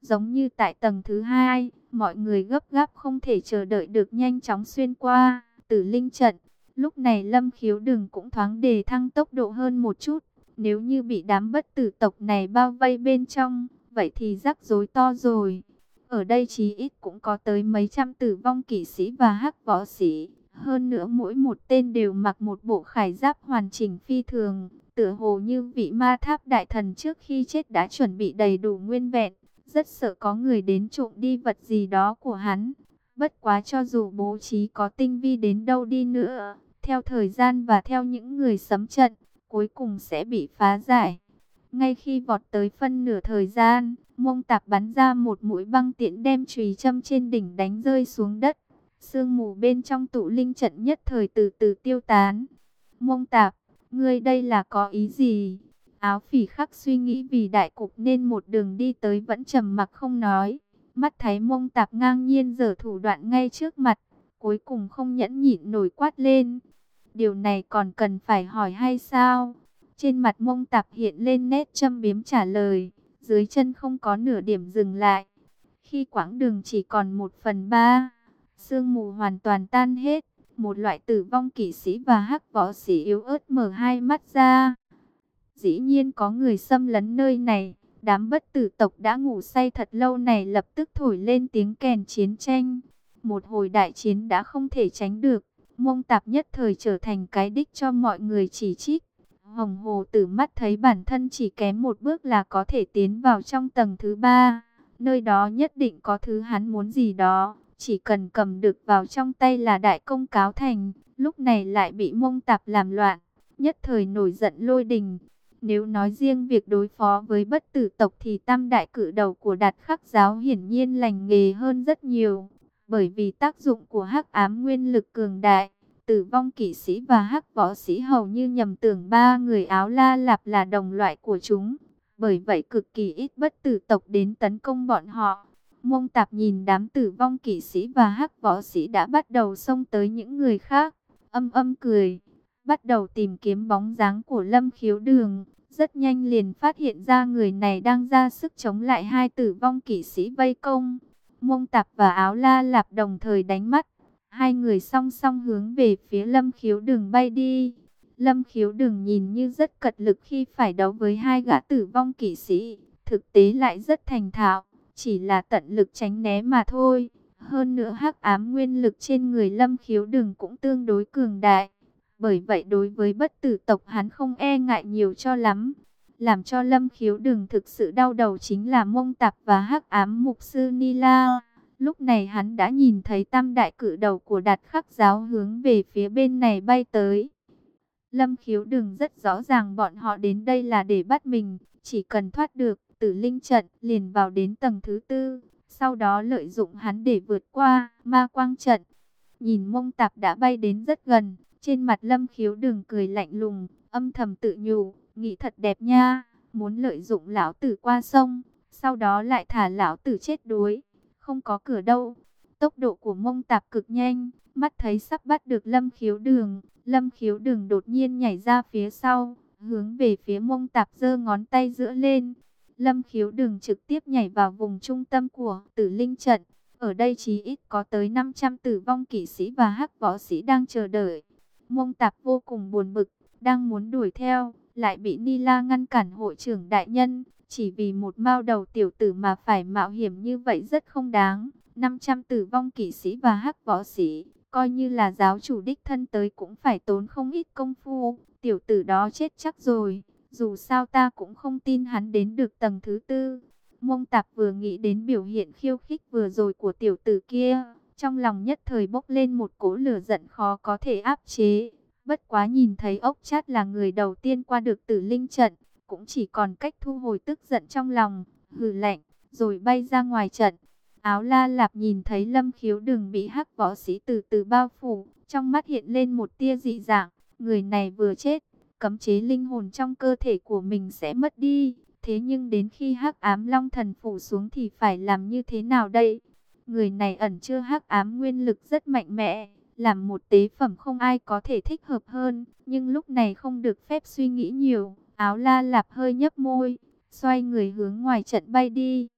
Giống như tại tầng thứ hai, mọi người gấp gáp không thể chờ đợi được nhanh chóng xuyên qua tử linh trận. Lúc này lâm khiếu đừng cũng thoáng đề thăng tốc độ hơn một chút. Nếu như bị đám bất tử tộc này bao vây bên trong, vậy thì rắc rối to rồi. Ở đây chí ít cũng có tới mấy trăm tử vong kỵ sĩ và hắc võ sĩ. Hơn nữa mỗi một tên đều mặc một bộ khải giáp hoàn chỉnh phi thường. Tựa hồ như vị ma tháp đại thần trước khi chết đã chuẩn bị đầy đủ nguyên vẹn. Rất sợ có người đến trộm đi vật gì đó của hắn. Bất quá cho dù bố trí có tinh vi đến đâu đi nữa. Theo thời gian và theo những người sấm trận, cuối cùng sẽ bị phá giải. Ngay khi vọt tới phân nửa thời gian, mông tạp bắn ra một mũi băng tiện đem chùy châm trên đỉnh đánh rơi xuống đất. Sương mù bên trong tụ linh trận nhất thời từ từ tiêu tán. Mông tạp, ngươi đây là có ý gì? Áo phỉ khắc suy nghĩ vì đại cục nên một đường đi tới vẫn trầm mặc không nói. Mắt thấy mông tạp ngang nhiên giở thủ đoạn ngay trước mặt. Cuối cùng không nhẫn nhịn nổi quát lên. Điều này còn cần phải hỏi hay sao? Trên mặt mông tạp hiện lên nét châm biếm trả lời, dưới chân không có nửa điểm dừng lại. Khi quãng đường chỉ còn một phần ba, sương mù hoàn toàn tan hết, một loại tử vong kỵ sĩ và hắc võ sĩ yếu ớt mở hai mắt ra. Dĩ nhiên có người xâm lấn nơi này, đám bất tử tộc đã ngủ say thật lâu này lập tức thổi lên tiếng kèn chiến tranh. Một hồi đại chiến đã không thể tránh được, mông tạp nhất thời trở thành cái đích cho mọi người chỉ trích. Hồng Hồ tử mắt thấy bản thân chỉ kém một bước là có thể tiến vào trong tầng thứ ba. Nơi đó nhất định có thứ hắn muốn gì đó. Chỉ cần cầm được vào trong tay là đại công cáo thành. Lúc này lại bị mông tạp làm loạn. Nhất thời nổi giận lôi đình. Nếu nói riêng việc đối phó với bất tử tộc thì tam đại cử đầu của đạt khắc giáo hiển nhiên lành nghề hơn rất nhiều. Bởi vì tác dụng của hắc ám nguyên lực cường đại, Tử vong kỵ sĩ và hắc võ sĩ hầu như nhầm tưởng ba người áo la lạp là đồng loại của chúng. Bởi vậy cực kỳ ít bất tử tộc đến tấn công bọn họ. Mông tạp nhìn đám tử vong kỵ sĩ và hắc võ sĩ đã bắt đầu xông tới những người khác. Âm âm cười. Bắt đầu tìm kiếm bóng dáng của lâm khiếu đường. Rất nhanh liền phát hiện ra người này đang ra sức chống lại hai tử vong kỵ sĩ vây công. Mông tạp và áo la lạp đồng thời đánh mắt. Hai người song song hướng về phía lâm khiếu đường bay đi. Lâm khiếu đường nhìn như rất cật lực khi phải đấu với hai gã tử vong kỵ sĩ. Thực tế lại rất thành thạo, chỉ là tận lực tránh né mà thôi. Hơn nữa hắc ám nguyên lực trên người lâm khiếu đường cũng tương đối cường đại. Bởi vậy đối với bất tử tộc hắn không e ngại nhiều cho lắm. Làm cho lâm khiếu đường thực sự đau đầu chính là mông tạp và hắc ám mục sư Nila. Lúc này hắn đã nhìn thấy tam đại cử đầu của đạt khắc giáo hướng về phía bên này bay tới. Lâm khiếu đừng rất rõ ràng bọn họ đến đây là để bắt mình, chỉ cần thoát được tử linh trận liền vào đến tầng thứ tư. sau đó lợi dụng hắn để vượt qua ma quang trận. Nhìn mông tạp đã bay đến rất gần, trên mặt lâm khiếu đường cười lạnh lùng, âm thầm tự nhủ, nghĩ thật đẹp nha, muốn lợi dụng lão tử qua sông, sau đó lại thả lão tử chết đuối, không có cửa đâu. Tốc độ của mông tạp cực nhanh, mắt thấy sắp bắt được lâm khiếu đường, lâm khiếu đường đột nhiên nhảy ra phía sau, hướng về phía mông tạp giơ ngón tay giữa lên. Lâm khiếu đường trực tiếp nhảy vào vùng trung tâm của tử linh trận. Ở đây chí ít có tới 500 tử vong kỵ sĩ và hắc võ sĩ đang chờ đợi. Mông tạp vô cùng buồn bực, đang muốn đuổi theo, lại bị ni la ngăn cản hội trưởng đại nhân. Chỉ vì một mao đầu tiểu tử mà phải mạo hiểm như vậy rất không đáng. 500 tử vong kỵ sĩ và hắc võ sĩ, coi như là giáo chủ đích thân tới cũng phải tốn không ít công phu. Tiểu tử đó chết chắc rồi, dù sao ta cũng không tin hắn đến được tầng thứ tư. Mông tạp vừa nghĩ đến biểu hiện khiêu khích vừa rồi của tiểu tử kia, trong lòng nhất thời bốc lên một cỗ lửa giận khó có thể áp chế. Bất quá nhìn thấy ốc chát là người đầu tiên qua được tử linh trận, cũng chỉ còn cách thu hồi tức giận trong lòng, hừ lạnh, rồi bay ra ngoài trận. Áo la lạp nhìn thấy lâm khiếu đừng bị hắc võ sĩ từ từ bao phủ, trong mắt hiện lên một tia dị dạng, người này vừa chết, cấm chế linh hồn trong cơ thể của mình sẽ mất đi. Thế nhưng đến khi hắc ám long thần phủ xuống thì phải làm như thế nào đây? Người này ẩn chưa hắc ám nguyên lực rất mạnh mẽ, làm một tế phẩm không ai có thể thích hợp hơn. Nhưng lúc này không được phép suy nghĩ nhiều, áo la lạp hơi nhấp môi, xoay người hướng ngoài trận bay đi.